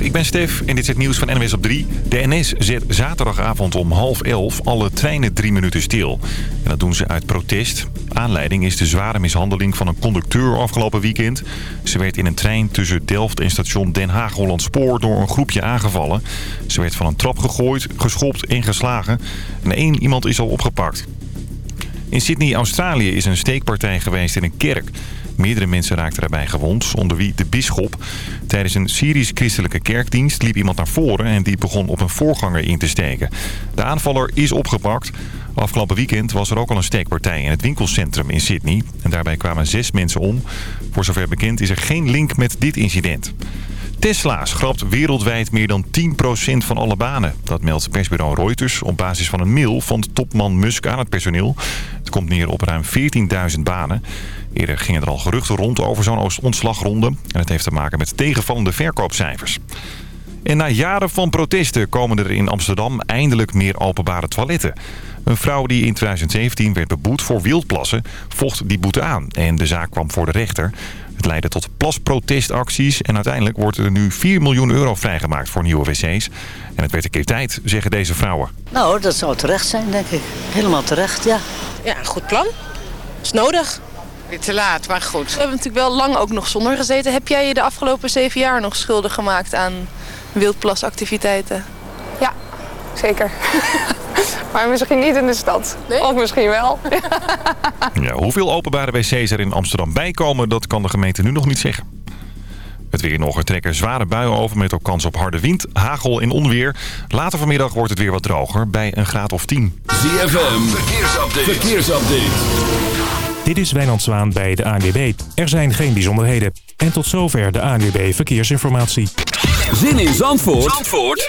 Ik ben Stef en dit is het nieuws van NWS op 3. De NS zet zaterdagavond om half elf alle treinen drie minuten stil. En dat doen ze uit protest. Aanleiding is de zware mishandeling van een conducteur afgelopen weekend. Ze werd in een trein tussen Delft en station Den Haag-Holland Spoor door een groepje aangevallen. Ze werd van een trap gegooid, geschopt en geslagen. En één iemand is al opgepakt. In Sydney, Australië is een steekpartij geweest in een kerk. Meerdere mensen raakten daarbij gewond, onder wie de bisschop. Tijdens een Syrisch-christelijke kerkdienst liep iemand naar voren... en die begon op een voorganger in te steken. De aanvaller is opgepakt. Afgelopen weekend was er ook al een steekpartij in het winkelcentrum in Sydney. En daarbij kwamen zes mensen om. Voor zover bekend is er geen link met dit incident. Tesla schrapt wereldwijd meer dan 10% van alle banen. Dat meldt persbureau Reuters op basis van een mail van topman Musk aan het personeel. Het komt neer op ruim 14.000 banen. Eerder gingen er al geruchten rond over zo'n ontslagronde. En het heeft te maken met tegenvallende verkoopcijfers. En na jaren van protesten komen er in Amsterdam eindelijk meer openbare toiletten. Een vrouw die in 2017 werd beboet voor wildplassen vocht die boete aan. En de zaak kwam voor de rechter. Het leidde tot plasprotestacties en uiteindelijk wordt er nu 4 miljoen euro vrijgemaakt voor nieuwe wc's. En het werd een keer tijd, zeggen deze vrouwen. Nou, dat zou terecht zijn, denk ik. Helemaal terecht, ja. Ja, een goed plan. is nodig. Weer te laat, maar goed. We hebben natuurlijk wel lang ook nog zonder gezeten. Heb jij je de afgelopen zeven jaar nog schuldig gemaakt aan wildplasactiviteiten? Ja, zeker. maar misschien niet in de stad. Of misschien wel. ja, hoeveel openbare wc's er in Amsterdam bijkomen, dat kan de gemeente nu nog niet zeggen. Het weer nog. Er trekken zware buien over met ook kans op harde wind, hagel en onweer. Later vanmiddag wordt het weer wat droger bij een graad of 10. ZFM, verkeersupdate. verkeersupdate. Dit is Wijnand Zwaan bij de ANWB. Er zijn geen bijzonderheden. En tot zover de ANWB Verkeersinformatie. Zin in Zandvoort, Zandvoort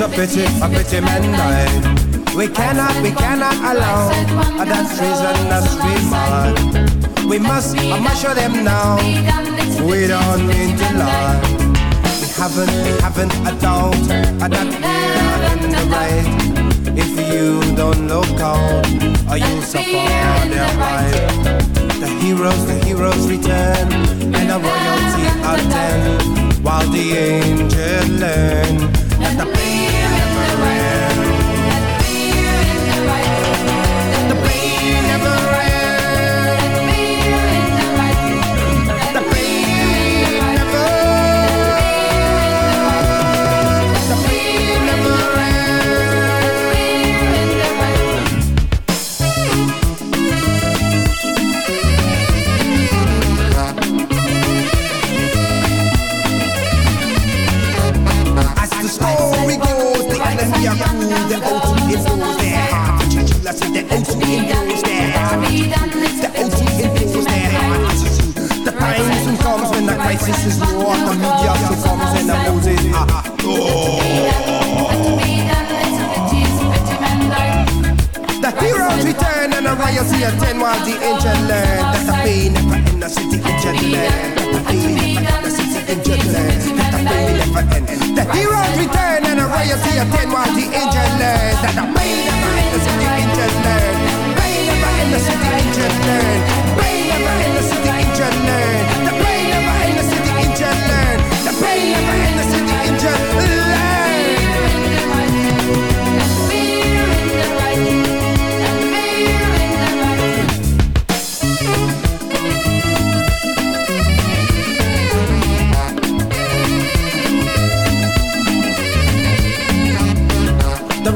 A pity, a pity man died. We cannot, we cannot allow that treason us be mad. We must, I must show them now. We don't mean to lie. We haven't, we haven't a doubt that we're in the right. If you don't look out, or you suffer their right. The heroes, the heroes return, and the royalty attend, while the angels learn crisis is war, the media succumbs and opposes. Ah, ah, oh. The heroes return and the riots attend while the angel learn that the pain never end the city injured land. That the pain never end the city injured land. The never. The heroes return and the riots attend while the that the pain never the city land. Pain never the city. Pain never end the city land. The pain never the city. The pain never the city.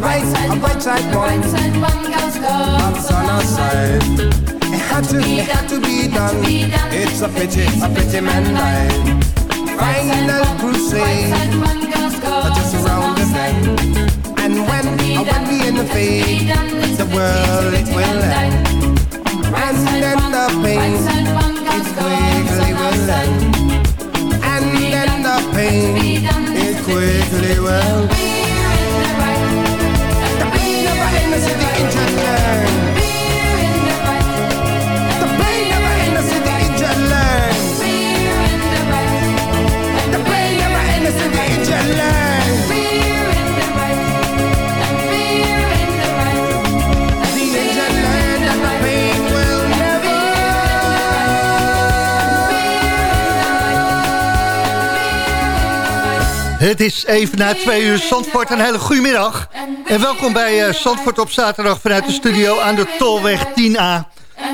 Right, a right side one, God's on our side. It had to, it had to be done. It's a pity, a pity man died. final crusade. Just around the bend. And when, when we in the fade, the world it will end. And then the pain, it quickly will end. And then the pain, it quickly will. The Het is even na twee uur Zandvoort. Een hele goede middag. En welkom bij eh, Zandvoort op zaterdag vanuit de studio aan de Tolweg 10A.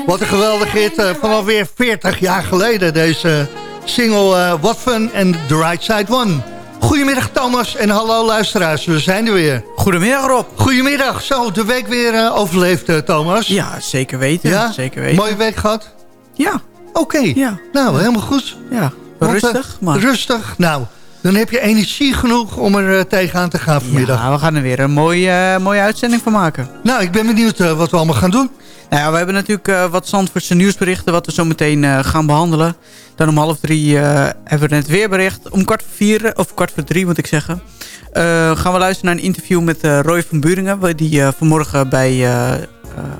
Wat een geweldige hit uh, van alweer 40 jaar geleden. Deze single uh, What Fun and The Right Side One. Goedemiddag Thomas en hallo luisteraars. We zijn er weer. Goedemiddag Rob. Goedemiddag. Zo, de week weer uh, overleefd Thomas. Ja, zeker weten. Ja? Zeker weten. Mooie week gehad? Ja. Oké. Okay. Ja. Nou, helemaal goed. Ja, Want, rustig. Maar... Rustig. Nou... Dan heb je energie genoeg om er uh, tegenaan te gaan vanmiddag. Ja, we gaan er weer een mooie, uh, mooie uitzending van maken. Nou, ik ben benieuwd uh, wat we allemaal gaan doen. Nou ja, we hebben natuurlijk wat Zandvoortse nieuwsberichten... wat we zo meteen gaan behandelen. Dan om half drie hebben we het weerbericht. Om kwart voor vier, of kwart voor drie moet ik zeggen... gaan we luisteren naar een interview met Roy van Buringen... die vanmorgen bij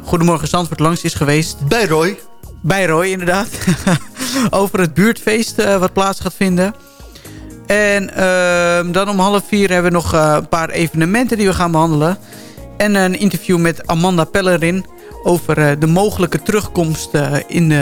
Goedemorgen Zandvoort langs is geweest. Bij Roy? Bij Roy, inderdaad. Over het buurtfeest wat plaats gaat vinden... En uh, dan om half vier hebben we nog uh, een paar evenementen die we gaan behandelen. En een interview met Amanda Pellerin over uh, de mogelijke terugkomst in,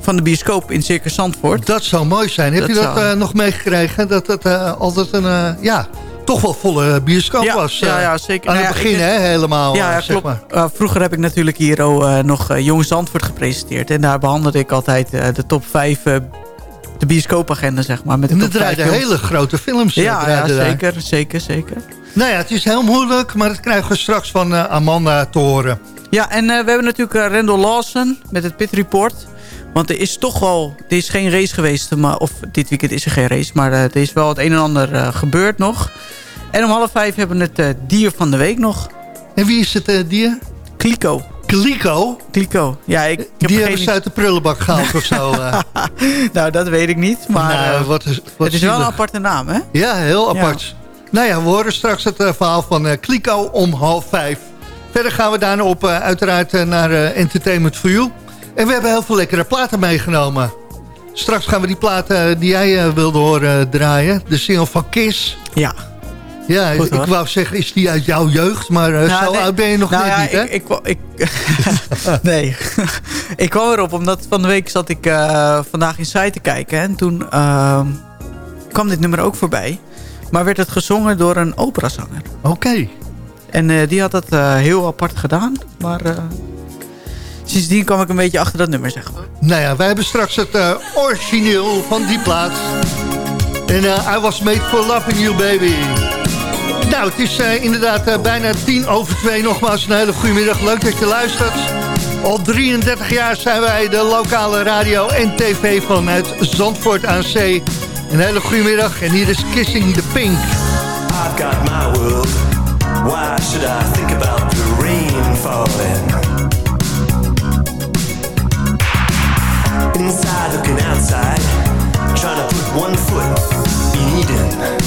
van de bioscoop in Circus Zandvoort. Dat zou mooi zijn. Heb Dat je dat zou- nog meegekregen? Dat het altijd een, ja, toch wel volle bioscoop Ja, was. ja, eh, ja, zeker. Aan Nou het begin, hè, helemaal. ja, eh, zeg klopt. maar. Vroeger heb ik natuurlijk hier ook, uh, nog Jong Zandvoort gepresenteerd. En daar behandelde ik altijd de top 5, de bioscoopagenda, zeg maar. Met de En top draaiden vijf films. hele grote films. eh, Ja, ja draaiden daar. zeker, zeker, zeker. Nou ja, het is heel moeilijk, maar dat krijgen we straks van eh, Amanda te horen. Ja, en uh, we hebben natuurlijk uh, Randall Lawson met het Pit Report. Want er is toch wel, er is geen race geweest, maar, of dit weekend is er geen race, maar er is wel het een en ander gebeurd nog. En om half vijf hebben we het dier van de week nog. En wie is het dier? Kliko. Kliko? Kliko. Ja, ik, ik heb Die hebben ze uit de prullenbak gehaald of zo. Uh. nou, dat weet ik niet, maar nou, wat is, wat het is wel een aparte naam, hè? Ja, heel apart. Ja. Nou ja, we horen straks het uh, verhaal van uh, Kliko om half vijf. Verder gaan we daarna op uiteraard naar Entertainment for You. En we hebben heel veel lekkere platen meegenomen. Straks gaan we die platen die jij wilde horen draaien. De single van Kiss. Ja. Ja, Goed, ik wou zeggen, is die uit jouw jeugd? Maar uh, Nou, zo nee. oud ben je nog Nou net ja, niet, hè? ik, ik, ik, nee, ik kwam erop omdat van de week zat ik eh, vandaag in site te kijken. En toen ehm, kwam dit nummer ook voorbij. Maar werd het gezongen door een operazanger. Oké. En eh, die had dat eh, heel apart gedaan. Maar eh, sindsdien kwam ik een beetje achter dat nummer, zeg maar. Nou ja, wij hebben straks het origineel van die plaat. En I was made for loving you, baby. Nou, het is uh, inderdaad uh, bijna tien over twee. Nogmaals een hele goede middag. Leuk dat je luistert. Al 33 jaar zijn wij de lokale radio en tv vanuit Zandvoort aan Zee. Een hele goede middag en hier is Kissing the Pink. I've got my world. Why should I think about the rain? Inside looking outside, trying to put one foot in Eden.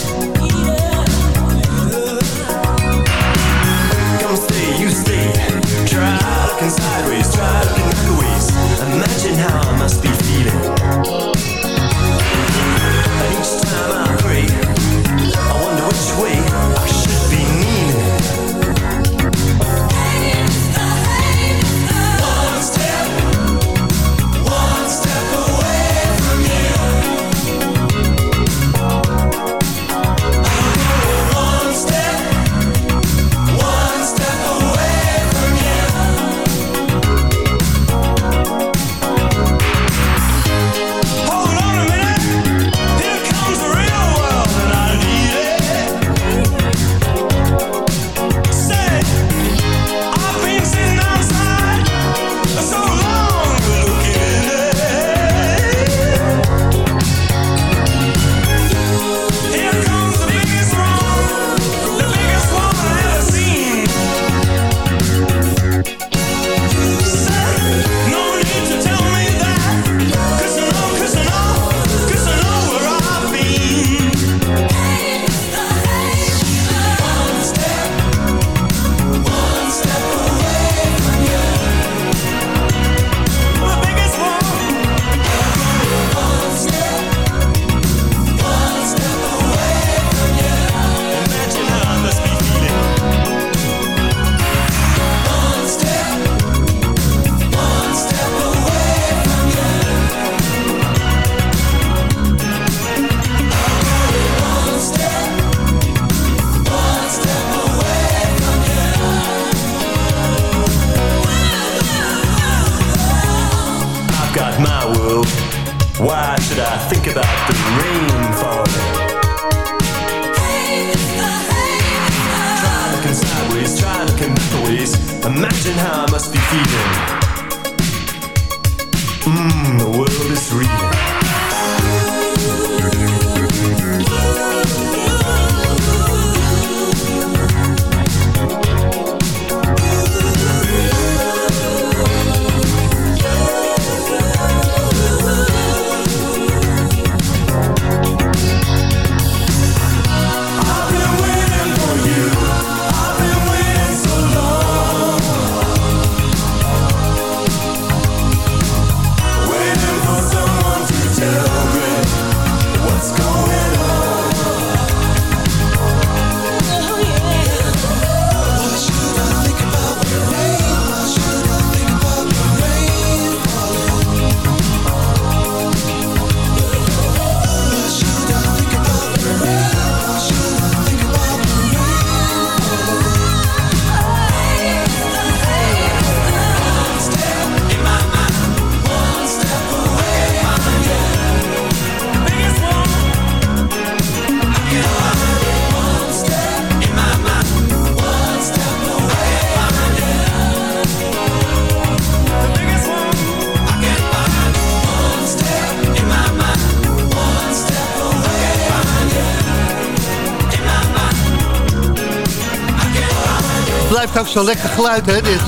Ook zo lekker geluid, hè, dit.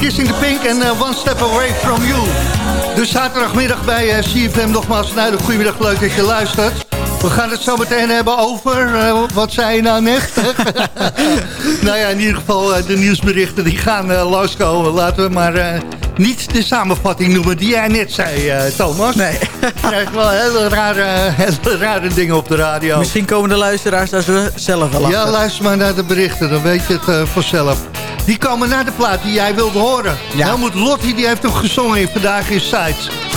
Kissing the Pink en eh, One Step Away From You. Dus zaterdagmiddag bij eh, CFM nogmaals een hele goedemiddag. Leuk dat je luistert. We gaan het zo meteen hebben over... eh, wat zei je nou net? nou ja, in ieder geval de nieuwsberichten die gaan uh, loskomen. Laten we maar niet de samenvatting noemen die jij net zei, Thomas. Nee. Je krijgt wel hele rare, hele rare dingen op de radio. Misschien komen de luisteraars daar zelf wel achter. Ja, luister maar naar de berichten, dan weet je het eh, vanzelf. Die komen naar de plaat die jij wilde horen. Ja. Helmoet Lotti die heeft hem gezongen in Vandaag in Sight.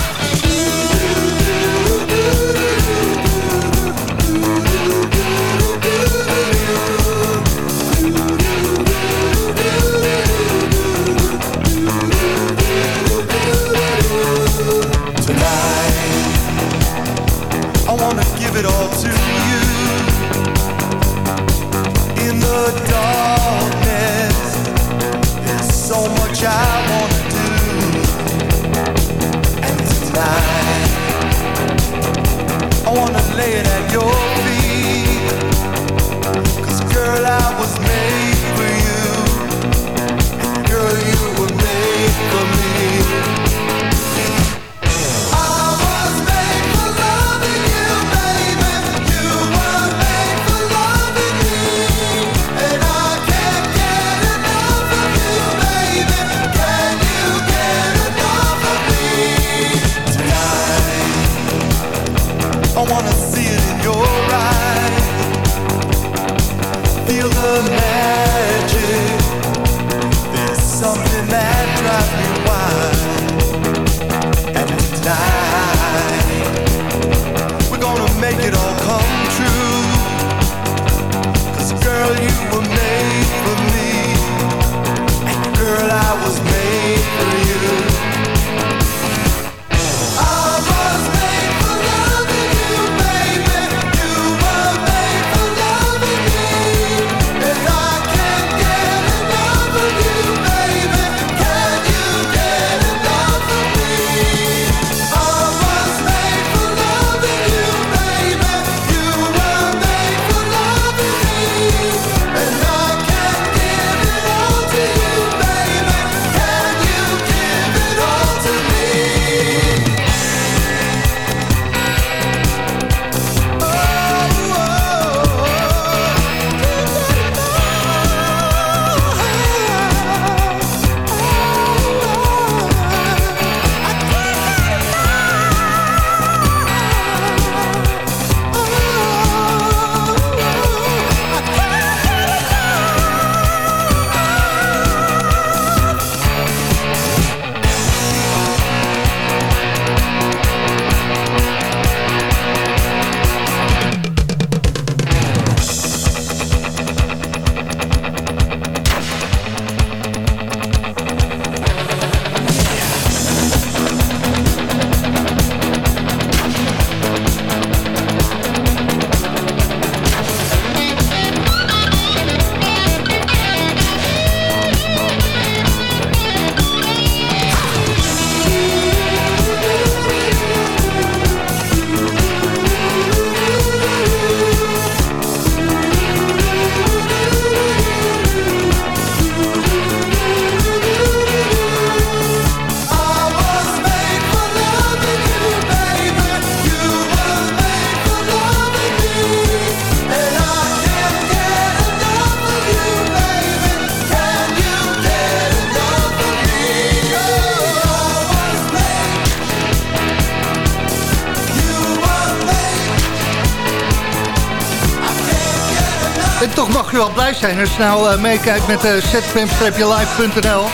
Zijn als je nou eh, meekijkt met uh, zfm-live.nl.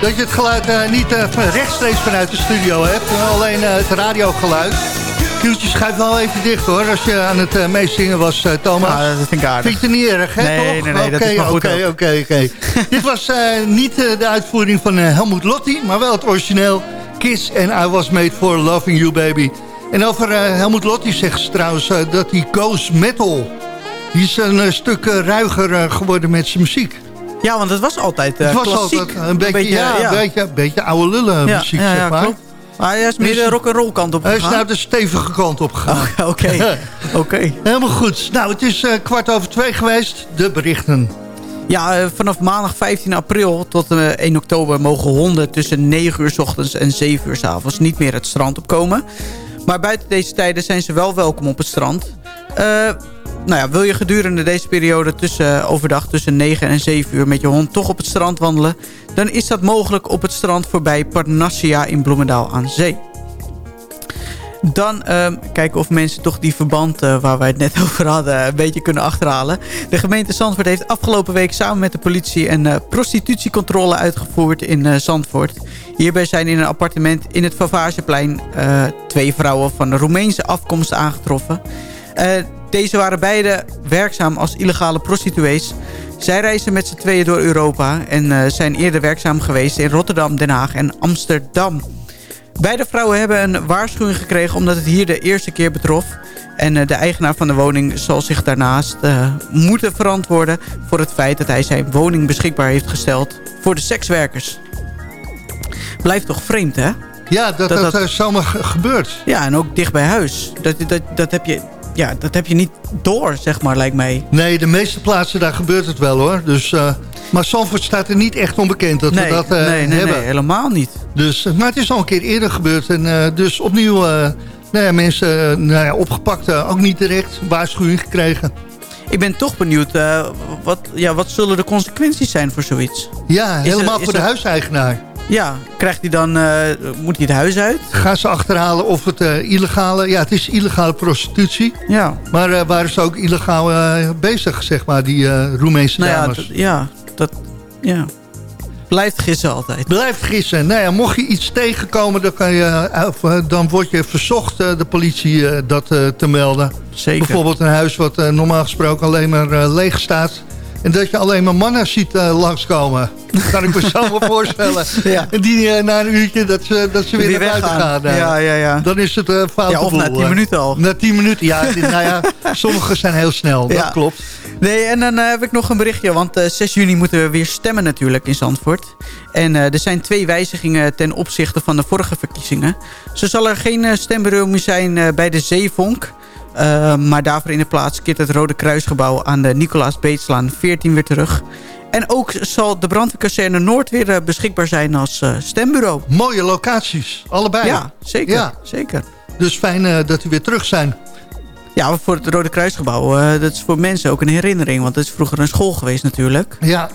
Dat je het geluid eh, niet uh, rechtstreeks vanuit de studio hebt. alleen het radiogeluid. Kieltje schuift wel even dicht hoor, als je aan het meezingen was, Thomas. Ja, dat vind ik aardig. Vind je het niet erg, hè, nee, toch? Nee, nee, dat is maar goed Oké, oké, oké. Dit was niet de uitvoering van Helmut Lotti, maar wel het origineel Kiss and I Was Made For Loving You Baby. En over Helmut Lotti zegt ze trouwens dat hij goes metal... Die is een stuk ruiger geworden met zijn muziek. Ja, want het was altijd uh, Het was klassiek. altijd een beetje, een beetje, ja, ja. Een beetje, oude lullen ja, muziek, zeg maar. Klopt. Maar hij is meer de rock'n'roll kant op gegaan. Hij is nou de stevige kant op gegaan. Oké, oké. Okay. Helemaal goed. Nou, het is uh, kwart over twee geweest. De berichten. Ja, uh, vanaf maandag 15 april tot uh, 1 oktober mogen honden tussen 9 uur s ochtends en 7 uur s avonds niet meer het strand opkomen. Maar buiten deze tijden zijn ze wel welkom op het strand. Nou ja, wil je gedurende deze periode tussen, overdag tussen 9 en 7 uur met je hond toch op het strand wandelen... dan is dat mogelijk op het strand voorbij Parnassia in Bloemendaal aan Zee. Dan uh, kijken of mensen toch die verband uh, waar wij het net over hadden een beetje kunnen achterhalen. De gemeente Zandvoort heeft afgelopen week samen met de politie een uh, prostitutiecontrole uitgevoerd in Zandvoort. Hierbij zijn in een appartement in het Favageplein twee vrouwen van Roemeense afkomst aangetroffen. Deze waren beide werkzaam als illegale prostituees. Zij reizen met z'n tweeën door Europa en uh, zijn eerder werkzaam geweest in Rotterdam, Den Haag en Amsterdam. Beide vrouwen hebben een waarschuwing gekregen omdat het hier de eerste keer betrof. En uh, de eigenaar van de woning zal zich daarnaast uh, moeten verantwoorden voor het feit dat hij zijn woning beschikbaar heeft gesteld voor de sekswerkers. Blijft toch vreemd, hè? Ja, dat dat, dat, dat zomaar gebeurt. Ja, en ook dicht bij huis. Dat, dat, dat heb je ja, dat heb je niet door, zeg maar, lijkt mij. Nee, de meeste plaatsen, daar gebeurt het wel, hoor. Dus, uh, maar Zandvoort staat er niet echt onbekend dat nee, we dat uh, nee, nee, hebben. Nee, helemaal niet. Dus, maar het is al een keer eerder gebeurd. En uh, dus opnieuw, nou ja, mensen nou ja, opgepakt, ook niet direct waarschuwing gekregen. Ik ben toch benieuwd, wat, ja, wat zullen de consequenties zijn voor zoiets? Ja, helemaal er- voor de er- huiseigenaar. Ja, krijgt hij dan, eh, moet hij het huis uit? Gaan ze achterhalen of het eh, illegale... Ja, het is illegale prostitutie. Ja. Maar eh, waren ze ook illegaal bezig, zeg maar, die Roemeense Nou ja, dames? dat, ja, dat, ja. Blijft gissen altijd. Blijf gissen. Nou ja, mocht je iets tegenkomen, dan, kan je, of, dan word je verzocht de politie dat te melden. Zeker. Bijvoorbeeld een huis wat normaal gesproken alleen maar leeg staat. En dat je alleen maar mannen ziet eh, langskomen. Dat kan ik me zo wel voorstellen. Ja. En die eh, na een uurtje dat ze, dat ze weer, Weer naar buiten gaan. eh. Ja, ja, ja. Dan is het uh, fout Ja, of na tien minuten al. Na tien minuten, ja. nou ja, sommige zijn heel snel, dat Ja. klopt. Nee, en dan heb ik nog een berichtje. Want eh, 6 juni moeten we weer stemmen natuurlijk in Zandvoort. En er zijn twee wijzigingen ten opzichte van de vorige verkiezingen. Zo zal er geen stembureau meer zijn bij de Zeevonk. Eh, maar daarvoor in de plaats keert het Rode Kruisgebouw aan de Nicolaas Beetslaan 14 weer terug. En ook zal de brandweerkazerne Noord weer eh, beschikbaar zijn als eh, stembureau. Mooie locaties, allebei. Ja, zeker. Ja. zeker. Dus fijn dat die weer terug zijn. Ja, voor het Rode Kruisgebouw, dat is voor mensen ook een herinnering. Want het is vroeger een school geweest natuurlijk. Ja,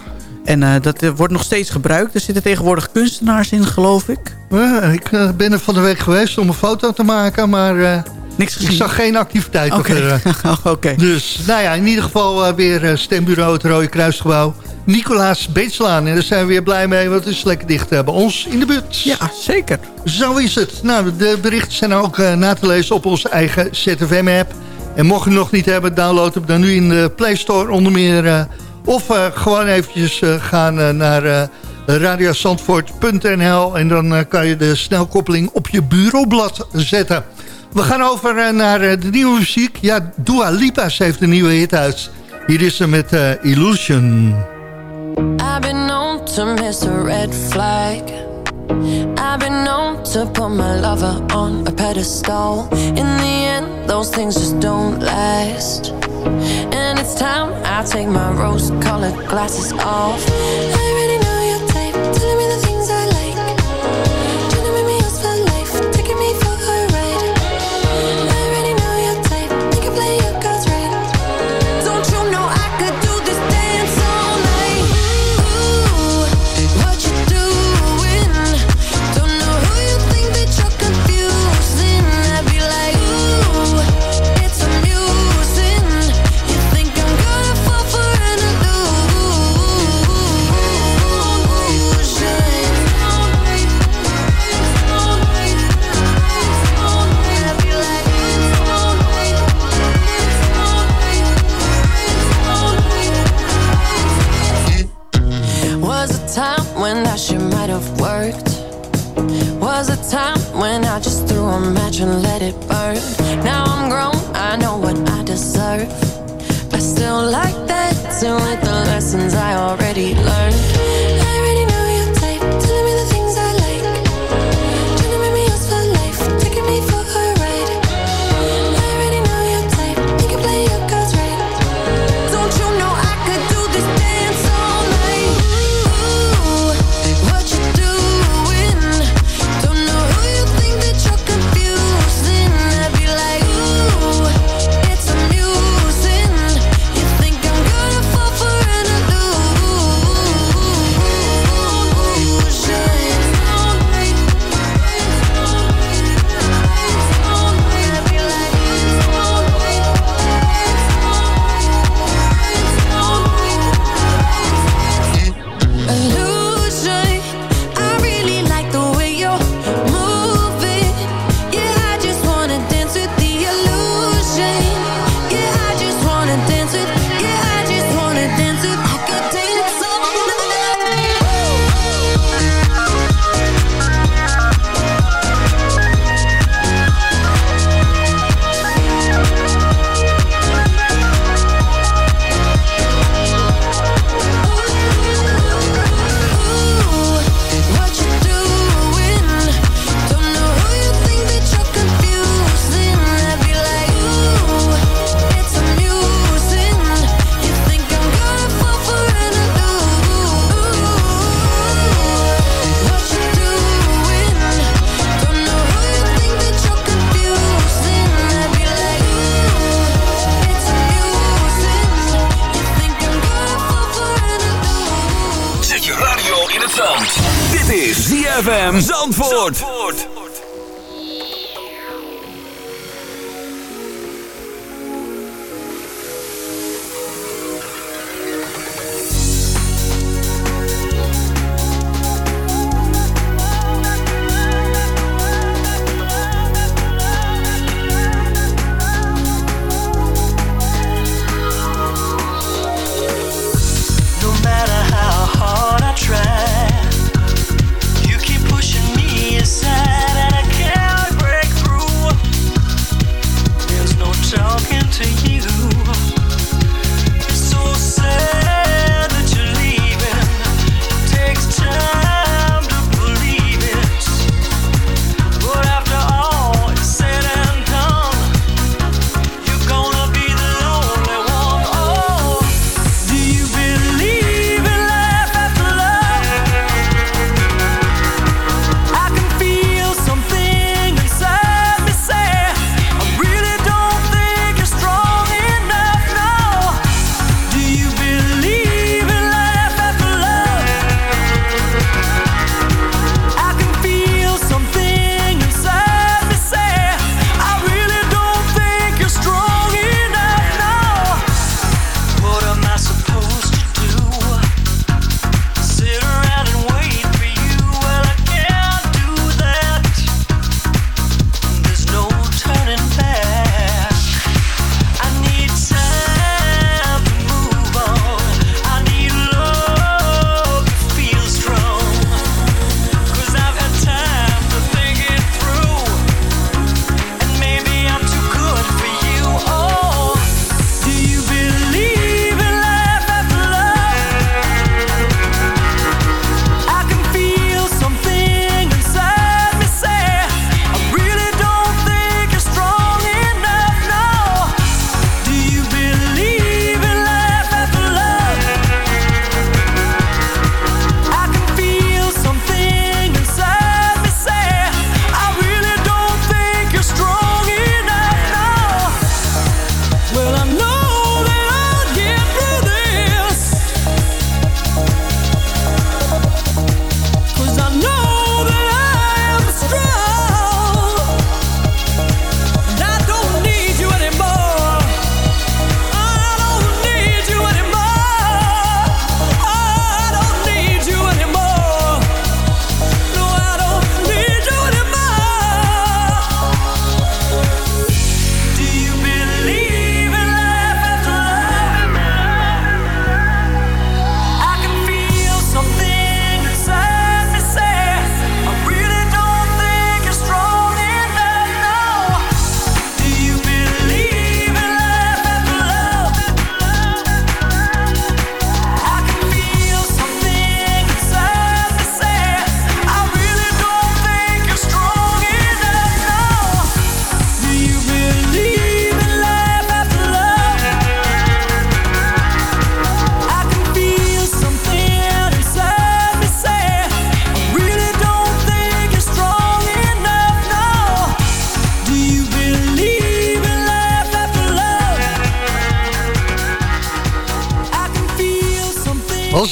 En eh, dat eh, wordt nog steeds gebruikt. Er zitten tegenwoordig kunstenaars in, geloof ik. Ik eh, ben er van de week geweest om een foto te maken, maar Niks ik gezien. zag geen activiteit. Oké. Dus, nou ja, in ieder geval weer stembureau, het Rode Kruisgebouw. Nicolaas Beetslaan. En daar zijn we weer blij mee, want het is lekker dicht bij ons in de buurt. Ja, zeker. Zo is het. Nou, de berichten zijn ook na te lezen op onze eigen ZFM-app. En mocht je nog niet hebben, download hem dan nu in de Play Store onder meer. Of eh, gewoon eventjes eh, gaan eh, naar radiosandvoort.nl en dan kan je de snelkoppeling op je bureaublad zetten. We gaan over naar de nieuwe muziek. Ja, Dua Lipa heeft een nieuwe hit uit. Hier is ze met Illusion. I've been known to miss a red flag. I've been known to put my lover on a pedestal. In the end, those things just don't last. And it's time I take my rose colored glasses off. when I just threw a match and let it burn. Now I'm grown, I know what I deserve. But still like that, with the lessons I already learned.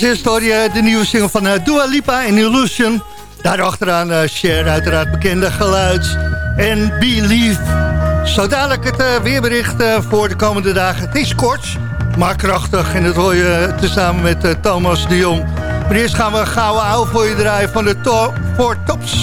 Je de nieuwe single van eh, Dua Lipa en Illusion. Daarachteraan uh, Cher, uiteraard bekende geluid. En Believe. Zo dadelijk het eh, weerbericht eh, voor de komende dagen. Het is kort, maar krachtig. En dat hoor je tezamen met eh, Thomas de Jong. Maar eerst gaan we gouden ouwe voor je draaien van de to Four Tops.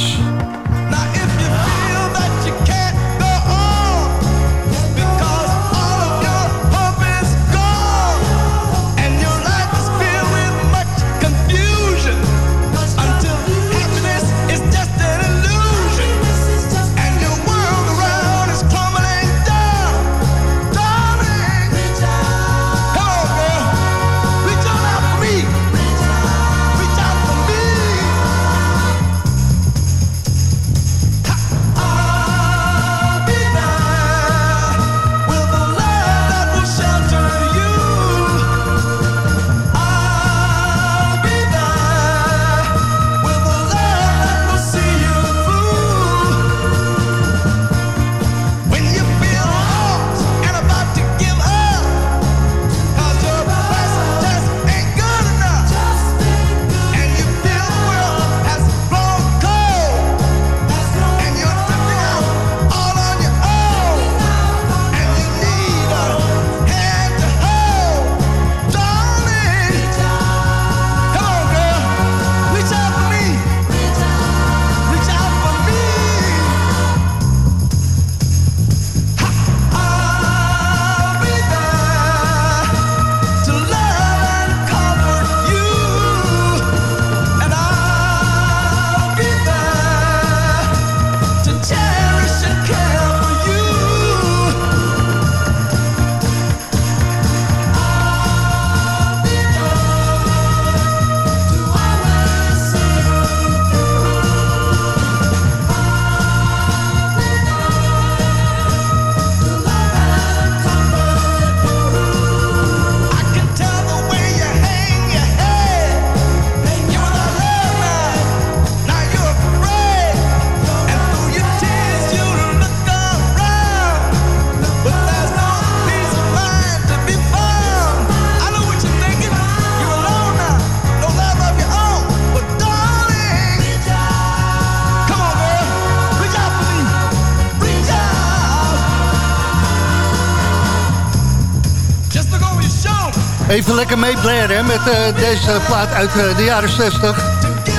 Even lekker meeblaren met uh, deze plaat uit uh, de jaren 60.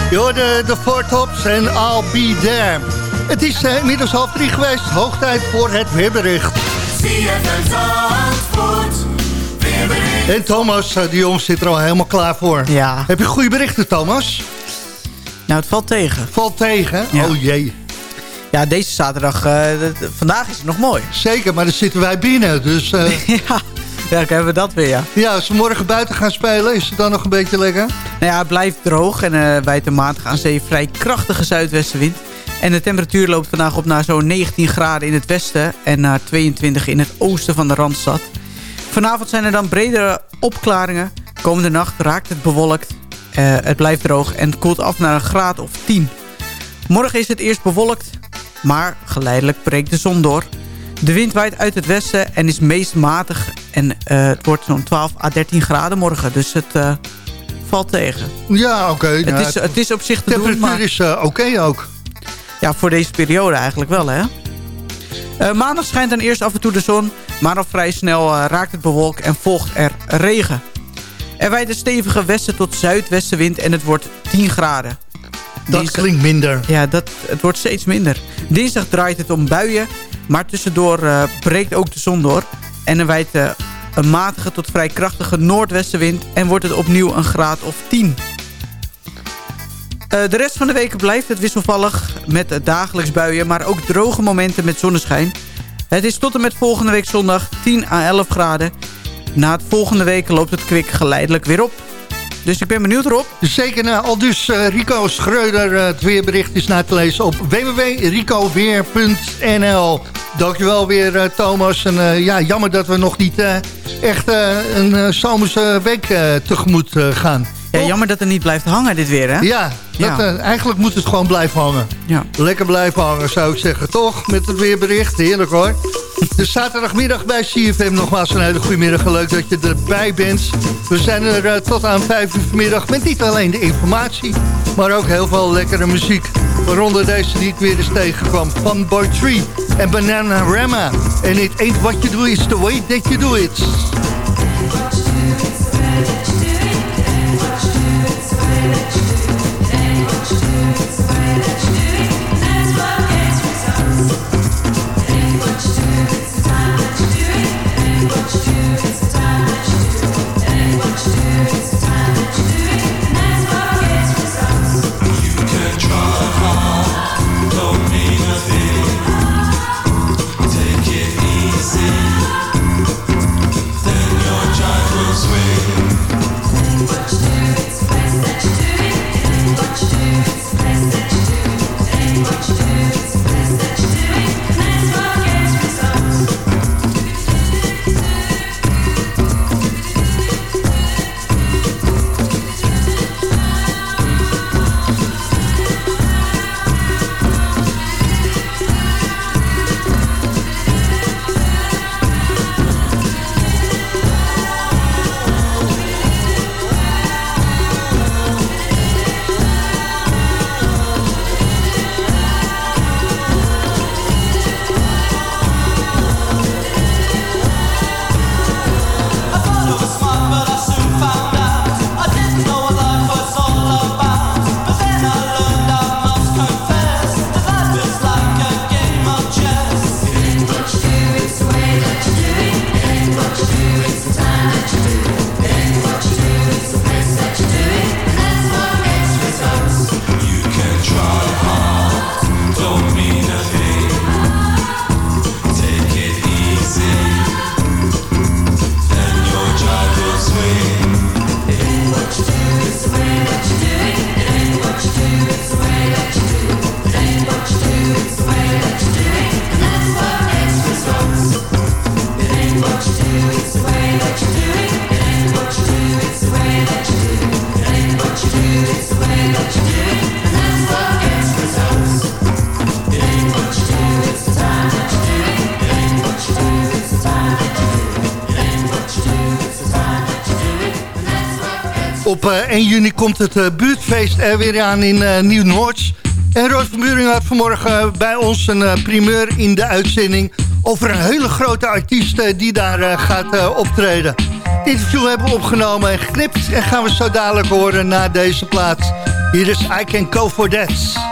Je hoorde de Four Tops en I'll Be There. Het is uh, inmiddels half drie geweest. Hoog tijd voor het weerbericht. En Thomas de Jong zit er al helemaal klaar voor. Ja. Heb je goede berichten, Thomas? Nou, het valt tegen. Valt tegen? Ja. Oh jee. Ja, deze zaterdag, vandaag is het nog mooi. Zeker, maar dan zitten wij binnen, dus... Ja, dan hebben we dat weer, ja. Ja, als we morgen buiten gaan spelen, is het dan nog een beetje lekker? Nou ja, het blijft droog en uh, bij de maandag aan zee vrij krachtige zuidwestenwind. En de temperatuur loopt vandaag op naar zo'n 19 graden in het westen en naar 22 in het oosten van de Randstad. Vanavond zijn er dan bredere opklaringen. Komende nacht raakt het bewolkt. Uh, het blijft droog en het koelt af naar een graad of 10. Morgen is het eerst bewolkt, maar geleidelijk breekt de zon door. De wind waait uit het westen en is meest matig. En uh, het wordt zo'n 12 à 13 graden morgen. Dus het uh, valt tegen. Ja, oké. Okay, het, nou, is, het is op zich te doen, doen, maar... is uh, oké okay ook. Ja, voor deze periode eigenlijk wel, hè. maandag schijnt dan eerst af en toe de zon. Maar al vrij snel raakt het bewolkt en volgt er regen. Er waait een stevige westen tot zuidwestenwind en het wordt 10 graden. Dat klinkt minder. Ja, dat, het wordt steeds minder. Dinsdag draait het om buien maar tussendoor breekt ook de zon door. En er wijdt uh, een matige tot vrij krachtige noordwestenwind. En wordt het opnieuw een graad of 10. Uh, de rest van de weken blijft het wisselvallig met dagelijks buien. Maar ook droge momenten met zonneschijn. Het is tot en met volgende week zondag 10 à 11 graden. Na het volgende week loopt het kwik geleidelijk weer op. Dus ik ben benieuwd erop. Zeker, nou, al dus uh, Rico Schreuder. Uh, het weerbericht is na te lezen op www.ricoweer.nl. Dankjewel weer, uh, Thomas. En ja, jammer dat we nog niet echt een zomerse week tegemoet gaan. Ja, jammer dat het niet blijft hangen dit weer, hè? Ja, dat, Ja. eigenlijk moet het gewoon blijven hangen. Ja. Lekker blijven hangen, zou ik zeggen. Toch? Met het weerbericht. Heerlijk hoor. De zaterdagmiddag bij CFM. Nogmaals een hele goede middag. Leuk dat je erbij bent. We zijn er eh, tot aan 5 uur vanmiddag met niet alleen de informatie... maar ook heel veel lekkere muziek. Waaronder deze die ik weer eens tegenkwam. Van Boy Tree en Banana Rama. En it ain't what you do, it's the way that you do it. Op eh, 1 juni komt het eh, buurtfeest er weer aan in eh, Nieuw-Noords. En Roos van Buring had vanmorgen eh, bij ons een eh, primeur in de uitzending... over een hele grote artiest eh, die daar eh, gaat eh, optreden. Het interview hebben we opgenomen en geknipt... en gaan we zo dadelijk horen na deze plaats. Hier is I Can Go For That.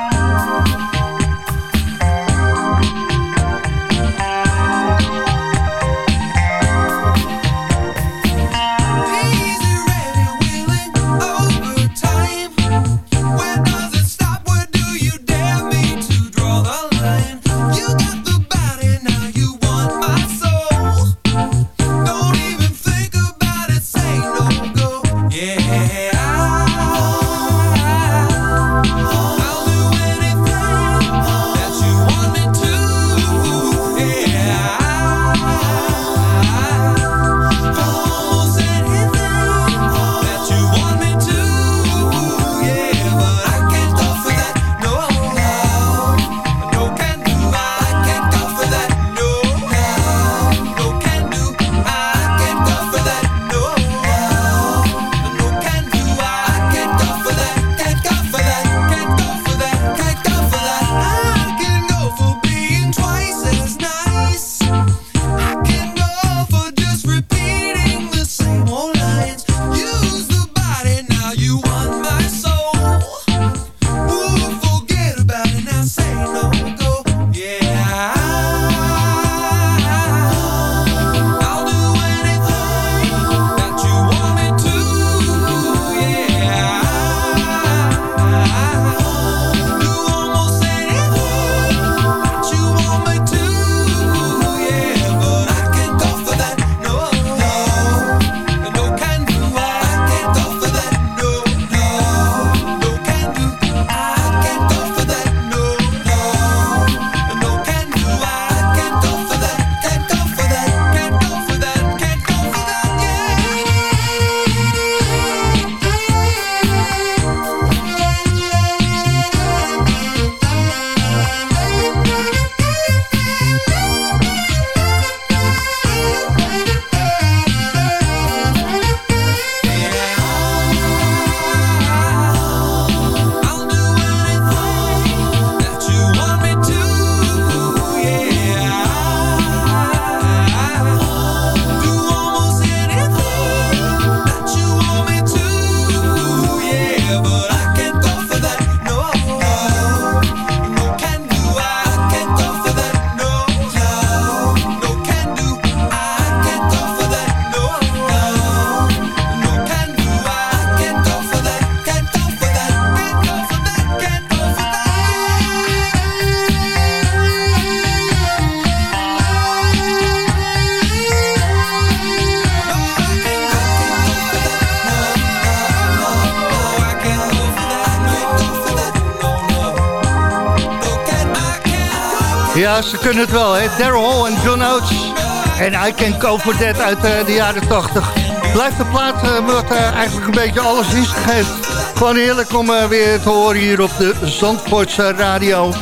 Kunnen het wel, hè. Daryl Hall en John Oates. En I Can Go For That uit eh, de jaren 80. Blijft de plaat eh, wat eh, eigenlijk een beetje alles winst geeft. Gewoon heerlijk om weer te horen hier op de Zandvoortse radio.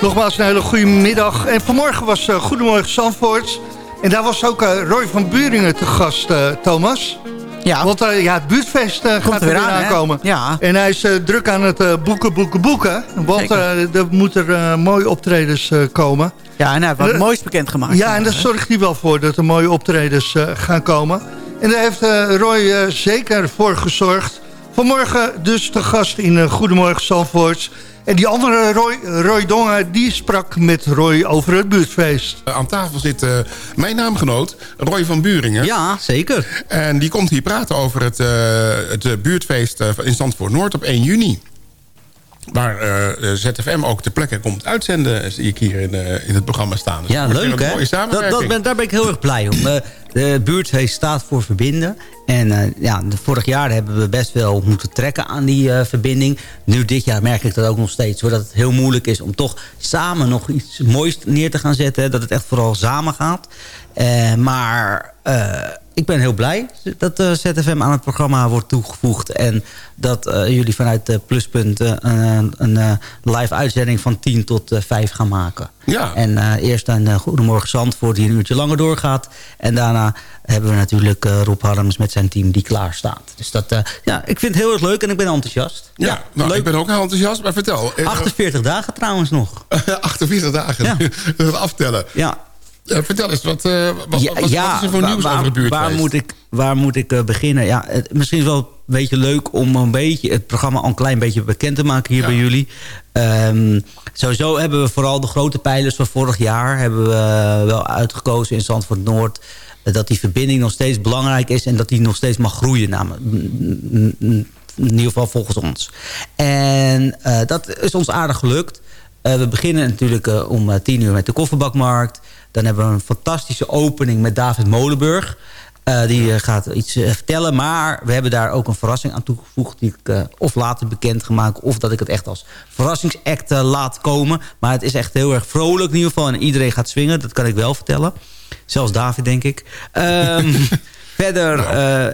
Nogmaals een hele goede middag. En vanmorgen was Goedemorgen Zandvoort. En daar was ook Roy van Buringen te gast, Thomas. Ja. Want ja, het buurtfeest eh, gaat er weer er aan, aankomen. Ja. En hij is druk aan het boeken, boeken, boeken. Want er moeten uh, mooie optredens komen. Ja, en hij heeft wat Eh, moois bekendgemaakt. Ja, en daar zorgt hij wel voor dat er mooie optredens eh, gaan komen. En daar heeft eh, Roy eh, zeker voor gezorgd. Vanmorgen dus de gast in eh, Goedemorgen Zandvoort. En die andere Roy, Roy Dongen, die sprak met Roy over het buurtfeest. Uh, aan tafel zit uh, mijn naamgenoot, Roy van Buringen. Ja, zeker. En die komt hier praten over het, uh, het buurtfeest in Zandvoort Noord op 1 juni. Waar uh, ZFM ook ter plekke komt uitzenden, zie ik hier in, uh, in het programma staan. Dus ja, leuk hè? Mooie dat, dat ben, daar ben ik heel erg blij om. Uh, de buurtfeest staat voor verbinden. En ja, de, vorig jaar hebben we best wel moeten trekken aan die verbinding. Nu dit jaar merk ik dat ook nog steeds. Zodat het heel moeilijk is om toch samen nog iets moois neer te gaan zetten. Dat het echt vooral samen gaat. maar ik ben heel blij dat uh, ZFM aan het programma wordt toegevoegd. En dat uh, jullie vanuit uh, Pluspunt een, een live uitzending van 10 tot 5 gaan maken. Ja. En eerst een Goedemorgen Zandvoort die een uurtje langer doorgaat. En daarna hebben we natuurlijk Rob Harms met zijn team die klaar staat. Dus dat, ja, ik vind het heel erg leuk en ik ben enthousiast. Ja, ja nou, leuk. ik ben ook heel enthousiast. Maar vertel. 48 dagen trouwens nog. 48 dagen, ja. dat aftellen. Ja. Uh, vertel eens, wat, uh, wat, ja, wat, ja, wat, is er voor waar, nieuws waar, over het buurtfeest? Waar moet ik, waar moet ik uh, beginnen? Ja, het, misschien is wel een beetje leuk om een beetje het programma al een klein beetje bekend te maken hier ja. bij jullie. Um, sowieso hebben we vooral de grote pijlers van vorig jaar... hebben we wel uitgekozen in Zandvoort Noord... dat die verbinding nog steeds belangrijk is... en dat die nog steeds mag groeien. Namelijk, in ieder geval volgens ons. En dat is ons aardig gelukt. we beginnen natuurlijk om tien uur met de kofferbakmarkt... Dan hebben we een fantastische opening met David Molenburg. Uh, die uh, gaat iets uh, vertellen. Maar we hebben daar ook een verrassing aan toegevoegd. Die ik of later bekend gemaakt. Of dat ik het echt als verrassingsact laat komen. Maar het is echt heel erg vrolijk in ieder geval. En iedereen gaat swingen. Dat kan ik wel vertellen. Zelfs David denk ik. Um, verder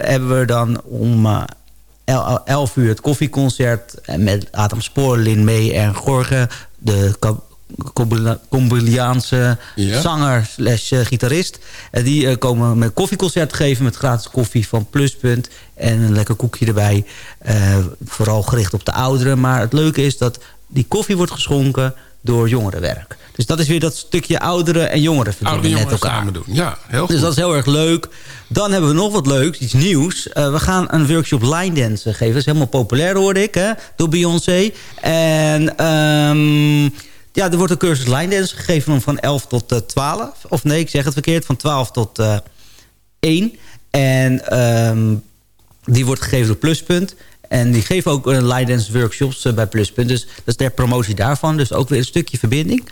hebben we dan om... 11 uur het koffieconcert met Adam Spoorlin mee en Gorge. De Combiliaanse ja. zanger slash gitarist. En die uh, komen met koffieconcert geven met gratis koffie van Pluspunt. En een lekker koekje erbij. Uh, vooral gericht op de ouderen. Maar het leuke is dat die koffie wordt geschonken door jongerenwerk. Dus dat is weer dat stukje ouderen en jongeren verbinden met elkaar. Samen doen. Ja, heel goed. Dus dat is heel erg leuk. Dan hebben we nog wat leuks, iets nieuws. Uh, we gaan een workshop line dance geven. Dat is helemaal populair, hoorde ik, hè, door Beyoncé. En... Um, ja, er wordt een cursus line dance gegeven van 11 tot uh, 12. Of nee, ik zeg het verkeerd, van 12 tot uh, 1. En um, die wordt gegeven door Pluspunt. En die geven ook uh, line workshops bij Pluspunt. Dus dat is ter promotie daarvan. Dus ook weer een stukje verbinding.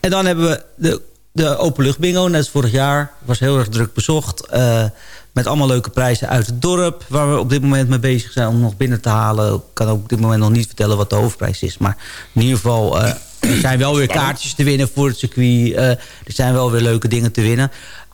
En dan hebben we de, de openlucht bingo. Net vorig jaar. Was heel erg druk bezocht. Met allemaal leuke prijzen uit het dorp. Waar we op dit moment mee bezig zijn om nog binnen te halen. Ik kan ook op dit moment nog niet vertellen wat de hoofdprijs is. Maar in ieder geval... er zijn wel weer kaartjes te winnen voor het circuit. Uh, er zijn wel weer leuke dingen te winnen.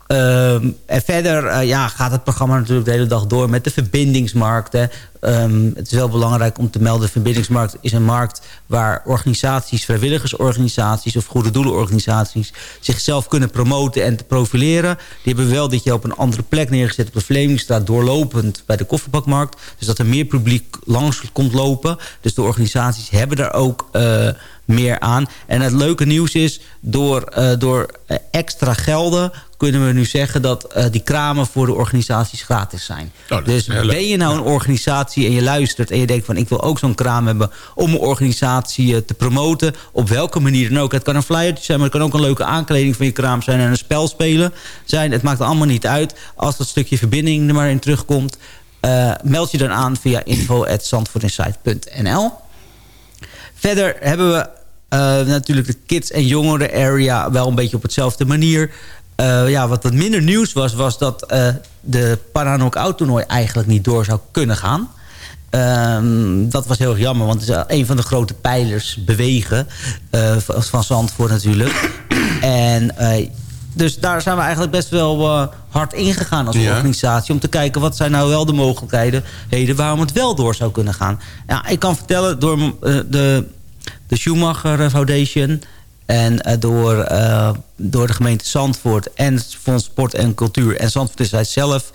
Uh, en verder uh, ja, gaat het programma natuurlijk de hele dag door met de verbindingsmarkt. Hè. Um, het is wel belangrijk om te melden... de verbindingsmarkt is een markt waar organisaties... vrijwilligersorganisaties of goede doelenorganisaties... zichzelf kunnen promoten en te profileren. Die hebben wel dit jaar op een andere plek neergezet... op de Vlemingstraat doorlopend bij de kofferbakmarkt. Dus dat er meer publiek langs komt lopen. Dus de organisaties hebben daar ook... Uh, meer aan. En het leuke nieuws is, door, uh, door extra gelden kunnen we nu zeggen dat uh, die kramen voor de organisaties gratis zijn. Oh, dus ben je nou een organisatie en je luistert en je denkt van ik wil ook zo'n kraam hebben om een organisatie te promoten, op welke manier dan ook. Het kan een flyertje zijn, maar het kan ook een leuke aankleding van je kraam zijn en een spel spelen zijn. Het maakt allemaal niet uit als dat stukje verbinding er maar in terugkomt. Uh, meld je dan aan via info.zandvoortinsight.nl Verder hebben we uh, natuurlijk de kids- en jongeren area wel een beetje op hetzelfde manier. Uh, ja, wat wat minder nieuws was, was dat uh, de Paranok Oud-toernooi eigenlijk niet door zou kunnen gaan. Um, dat was heel jammer, want het is een van de grote pijlers bewegen van Zandvoort natuurlijk. En eh, dus daar zijn we eigenlijk best wel eh, hard ingegaan als Ja. organisatie... om te kijken wat zijn nou wel de mogelijkheden heden waarom het wel door zou kunnen gaan. Ja, ik kan vertellen, door eh, de, de Schumacher Foundation... en eh, door, door de gemeente Zandvoort en het Fonds Sport en Cultuur... en Zandvoort is hij zelf...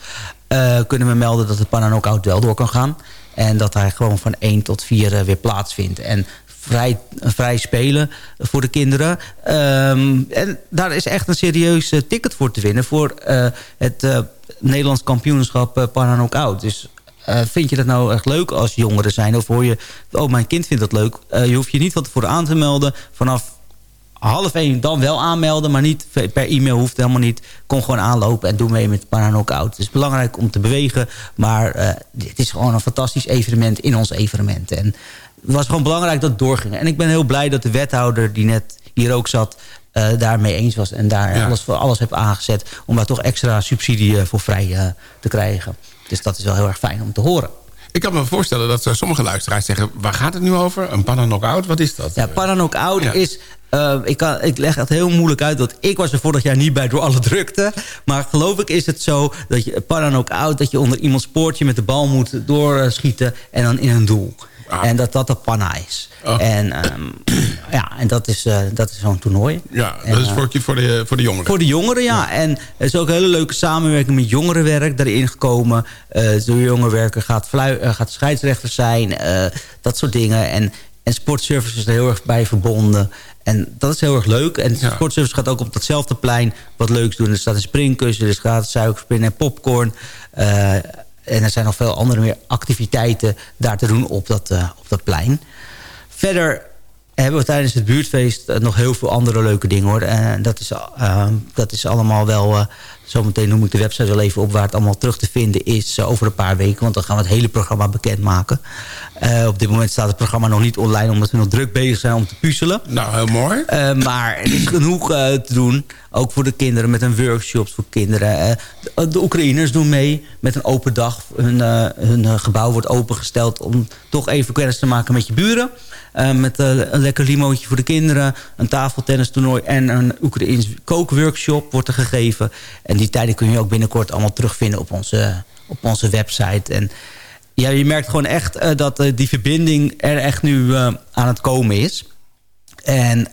kunnen we melden dat het Pananokout wel door kan gaan. En dat hij gewoon van 1 tot 4 eh, weer plaatsvindt. En vrij, vrij spelen voor de kinderen. Ehm, en daar is echt een serieus eh, ticket voor te winnen... voor eh, het eh, Nederlands kampioenschap uh. Dus vind je dat nou echt leuk als jongeren zijn? Of hoor je, oh mijn kind vindt dat leuk. Je hoeft je niet van tevoren aan te melden. Vanaf half één dan wel aanmelden, maar niet per e-mail hoeft helemaal niet. Kom gewoon aanlopen en doe mee met Pananokout. Het is belangrijk om te bewegen, maar uh, het is gewoon een fantastisch evenement in ons evenement. En het was gewoon belangrijk dat het doorging. En ik ben heel blij dat de wethouder die net hier ook zat... Uh, daarmee eens was en daar ja. alles voor alles heb aangezet... om daar toch extra subsidie uh, voor vrij uh, te krijgen. Dus dat is wel heel erg fijn om te horen. Ik kan me voorstellen dat sommige luisteraars zeggen... waar gaat het nu over? Een panna knock-out? Wat is dat? Ja, ja. is... Uh, ik, kan, ik leg het heel moeilijk uit. Want ik was er vorig jaar niet bij door alle drukte. Maar geloof ik is het zo dat je panna knock-out... dat je onder iemands poortje met de bal moet doorschieten... en dan in een doel. Ah. En dat dat de panna is. Oh. En, um, ja, en dat is, uh, dat is zo'n toernooi. Ja, en, dat is voor, voor, de, voor de jongeren. Voor de jongeren, ja. ja. En er is ook een hele leuke samenwerking met jongerenwerk daarin gekomen. Uh, de jongerenwerker gaat, gaat scheidsrechter zijn. dat soort dingen. En, en sportservice is er heel erg bij verbonden. En dat is heel erg leuk. En ja. sportservice gaat ook op datzelfde plein wat leuks doen. Er staat een springkussen, er gratis suikerspin en popcorn. En er zijn nog veel andere meer activiteiten daar te doen op dat, uh, op dat plein. Verder hebben we tijdens het buurtfeest uh, nog heel veel andere leuke dingen. hoor. En dat is, uh, dat is allemaal wel... uh, zometeen noem ik de website wel even op... waar het allemaal terug te vinden is over een paar weken. Want dan gaan we het hele programma bekendmaken. op dit moment staat het programma nog niet online... omdat we nog druk bezig zijn om te puzzelen. Nou, heel mooi. maar er is genoeg te doen. Ook voor de kinderen met een workshops voor kinderen. De, de Oekraïners doen mee met een open dag. Hun, hun gebouw wordt opengesteld om toch even kennis te maken met je buren. Met een lekker limootje voor de kinderen. Een tafeltennistoernooi en een Oekraïns kookworkshop wordt er gegeven. En die tijden kun je ook binnenkort allemaal terugvinden op onze, op onze website. En ja, je merkt gewoon echt dat die verbinding er echt nu aan het komen is. En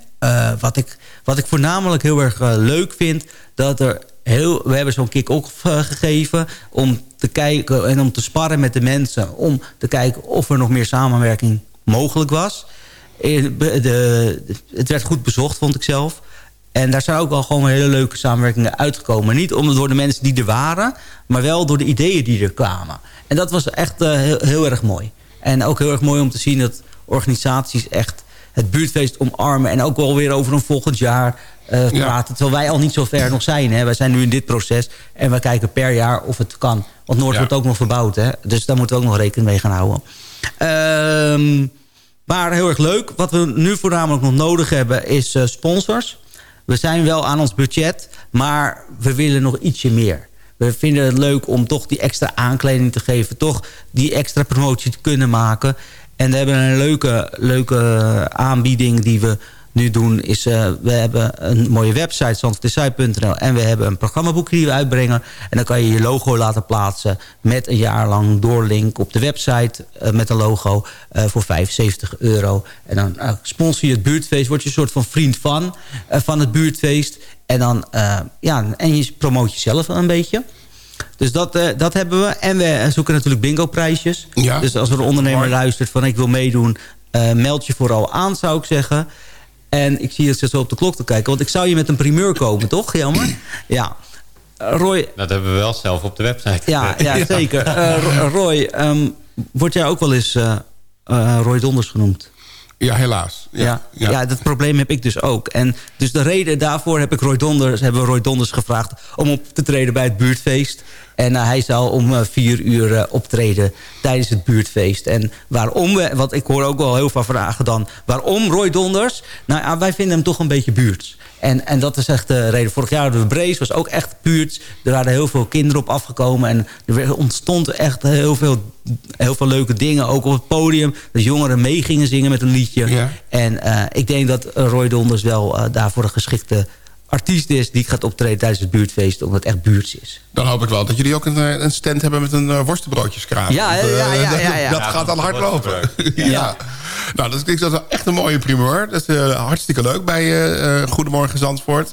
wat, ik, wat ik voornamelijk heel erg leuk vind... dat er heel, we hebben zo'n kick-off gegeven om te kijken en om te sparren met de mensen. Om te kijken of er nog meer samenwerking mogelijk was. De, het werd goed bezocht, vond ik zelf. En daar zijn ook wel gewoon hele leuke samenwerkingen uitgekomen. Niet om, door de mensen die er waren, maar wel door de ideeën die er kwamen. En dat was echt heel, erg mooi. En ook heel erg mooi om te zien dat organisaties echt het buurtfeest omarmen... en ook wel weer over een volgend jaar uh, praten. Terwijl wij al niet zo ver nog zijn. Hè. Wij zijn nu in dit proces en we kijken per jaar of het kan. Want Noord ja. wordt ook nog verbouwd. Hè. Dus daar moeten we ook nog rekening mee gaan houden. Um, maar heel erg leuk. Wat we nu voornamelijk nog nodig hebben is uh, sponsors. We zijn wel aan ons budget, maar we willen nog ietsje meer. We vinden het leuk om toch die extra aankleding te geven. Toch die extra promotie te kunnen maken. En we hebben een leuke, leuke aanbieding die we nu doen. Is, uh, we hebben een mooie website, zandvoortdesuit.nl. En we hebben een programmaboekje die we uitbrengen. En dan kan je je logo laten plaatsen met een jaar lang doorlink op de website. Uh, met een logo uh, voor 75 euro. En dan sponsor je het buurtfeest. Word je een soort van vriend van, van het buurtfeest. En dan ja, en je promoot jezelf een beetje. Dus dat, uh, dat hebben we. En we zoeken natuurlijk bingo-prijsjes. Ja. Dus als er een ondernemer Mooi. luistert van ik wil meedoen... Uh, meld je vooral aan, zou ik zeggen. En ik zie je zo op de klok te kijken. Want ik zou je met een primeur komen, toch, Jelmer? Ja. Roy... Dat hebben we wel zelf op de website. Ja, ja zeker. Roy, um, word jij ook wel eens Roy Donders genoemd? Ja, helaas. Ja, ja, ja. ja, dat probleem heb ik dus ook. En dus de reden daarvoor heb ik Roy Donders, hebben we Roy Donders gevraagd... om op te treden bij het buurtfeest. En uh, hij zal om uh, vier uur uh, optreden tijdens het buurtfeest. En waarom, we, want ik hoor ook wel heel veel vragen dan... waarom Roy Donders? Nou ja, wij vinden hem toch een beetje buurts. En, en dat is echt de reden. Vorig jaar de Brees was ook echt buurts. Er waren heel veel kinderen op afgekomen. En er ontstond echt heel veel, heel veel leuke dingen. Ook op het podium. Dat jongeren mee gingen zingen met een liedje. Ja. En ik denk dat Roy Donders wel daarvoor een geschikte artiest is die gaat optreden tijdens het buurtfeest... omdat het echt buurts is. Dan hoop ik wel dat jullie ook een, eh, een stand hebben met een uh, worstenbroodjeskraam. Ja, eh, ja, ja, dat, ja, ja. dat Ja, gaat dan hard lopen. ja. Ja. Nou, dat is, dat is echt een mooie primeur. Dat is hartstikke leuk bij eh, eh, Goedemorgen Zandvoort.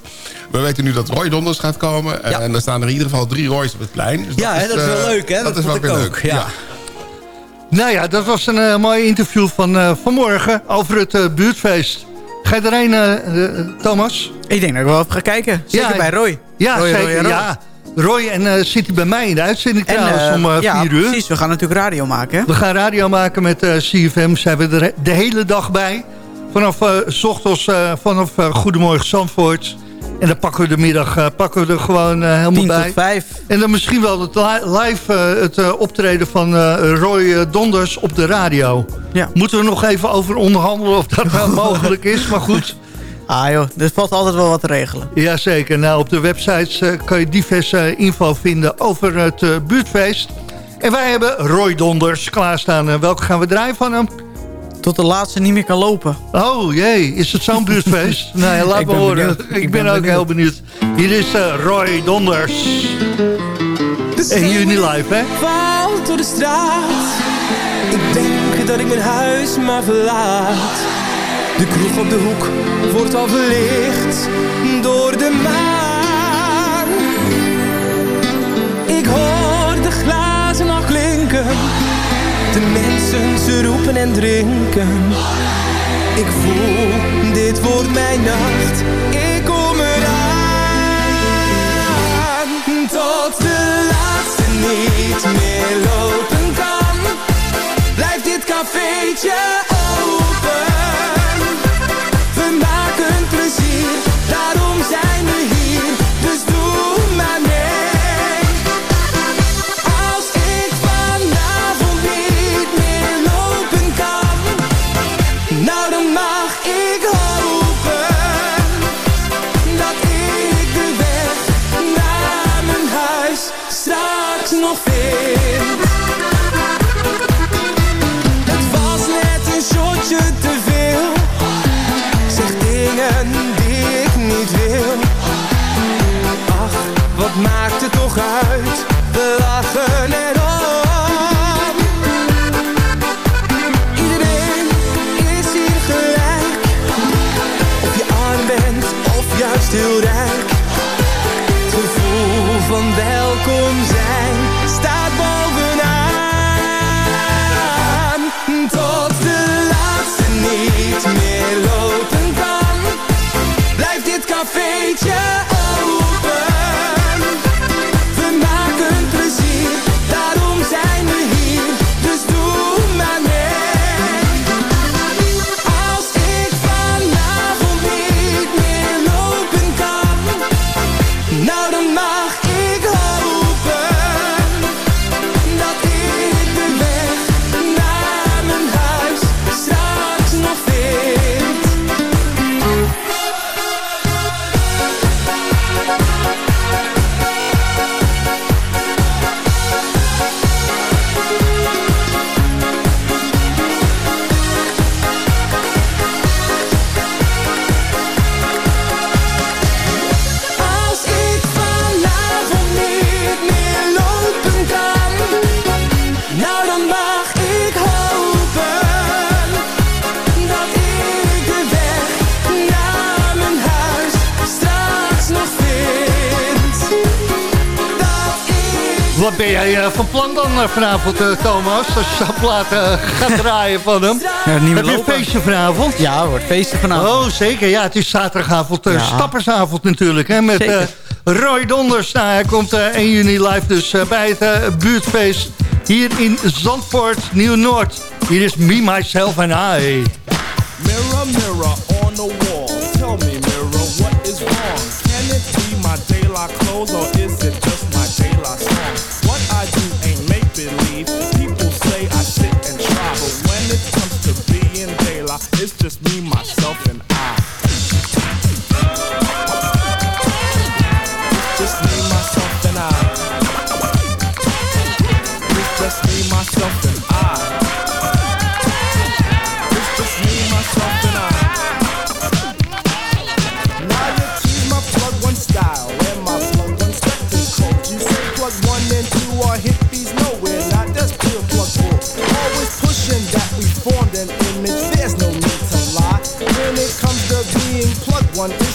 We weten nu dat Roy Donders gaat komen. En er staan er in ieder geval drie Roy's op het plein. Dus Ja, hè, dat is wel leuk, hè? Dat, Dat is wel weer leuk. ja. Nou ja, dat was een eh, mooi interview van eh, vanmorgen over het buurtfeest. Ga je erheen, eh, eh, Thomas? Ik denk dat ik wel even ga kijken. Zeker bij Roy. Ja, Roy, zeker. Roy. Ja. Roy en eh, zit hij bij mij in de uitzending En, trouwens om ja, vier uur. precies. We gaan natuurlijk radio maken. hè? We gaan radio maken met CFM. Zijn we er de hele dag bij. Vanaf s ochtends, vanaf Goedemorgen Zandvoort. En dan pakken we de middag eh, pakken we er gewoon eh, helemaal bij. tot vijf. En dan misschien wel het li- live eh, het optreden van Roy Donders op de radio. Ja. Moeten we nog even over onderhandelen of dat wel mogelijk is. Maar goed. Ah joh, er valt altijd wel wat te regelen. Jazeker. Nou, op de websites eh, kan je diverse info vinden over het buurtfeest. En wij hebben Roy Donders klaarstaan. Welke gaan we draaien van hem? Tot de laatste niet meer kan lopen. Oh jee, is het zo'n buurtfeest? ja, laat me horen. benieuwd. Ik, Ik ben, ben ook heel benieuwd. Hier is eh, Roy Donders. 1 juni live, hè? Valt door de straat. Ik denk dat ik mijn huis maar verlaat. De kroeg op de hoek wordt al verlicht door de maan. De mensen ze roepen en drinken. Ik voel, dit wordt mijn nacht. Ik kom eraan. Tot de laatste niet meer lopen kan. Blijft dit cafeetje Blijft ben jij eh, van plan dan eh, vanavond, eh, Thomas? Als je zo'n plaat gaat draaien van hem. Ja, niet meer Heb je een feestje vanavond? Ja, het wordt feesten vanavond. Oh, zeker. Ja, het is zaterdagavond, Ja. stappersavond natuurlijk. Hè, met eh, Roy Donders. Nou, hij komt eh, 1 juni live dus bij het buurtfeest hier in Zandvoort, Nieuw-Noord. Hier is Me, Myself and I. Mirror, mirror on the wall. Tell me, mirror, what is wrong? Can it be my daylight clothes or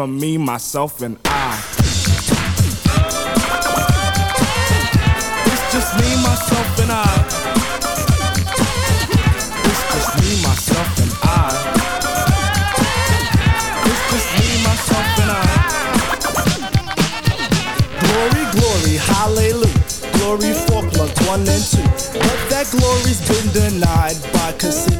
from me, myself, and I. It's just me, myself, and I. It's just me, myself, and I. It's just me, myself, and I. Glory, glory, hallelujah. Glory for one and two. But that glory's been denied by cassids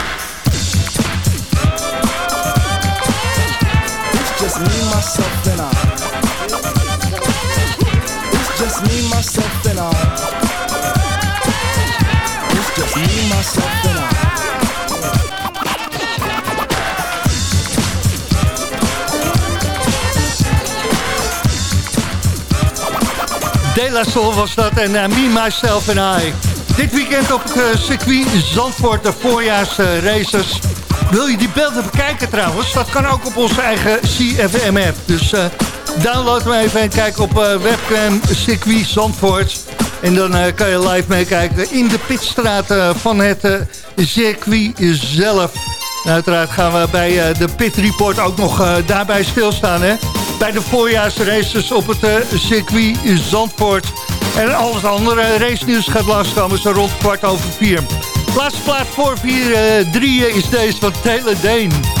just me, myself, and I. It's just me, myself, and I. It's just me, myself, and I. De La Soul was dat en uh, Me, Myself en I. Dit weekend op het uh, circuit Zandvoort, de voorjaarsraces. Wil je die beelden bekijken trouwens? Dat kan ook op onze eigen CFM-app. Dus uh, download hem even en kijk op uh, webcam circuit Zandvoort. En dan uh, kan je live meekijken in de pitstraat van het circuit zelf. En uiteraard gaan we bij de Pit Report ook nog daarbij stilstaan. Hè? Bij de voorjaarsraces op het circuit Zandvoort. En al het andere race nieuws gaat langskomen zo rond kwart over vier. Laatste plaats voor vier, uh, drie is deze van Taylor Dane.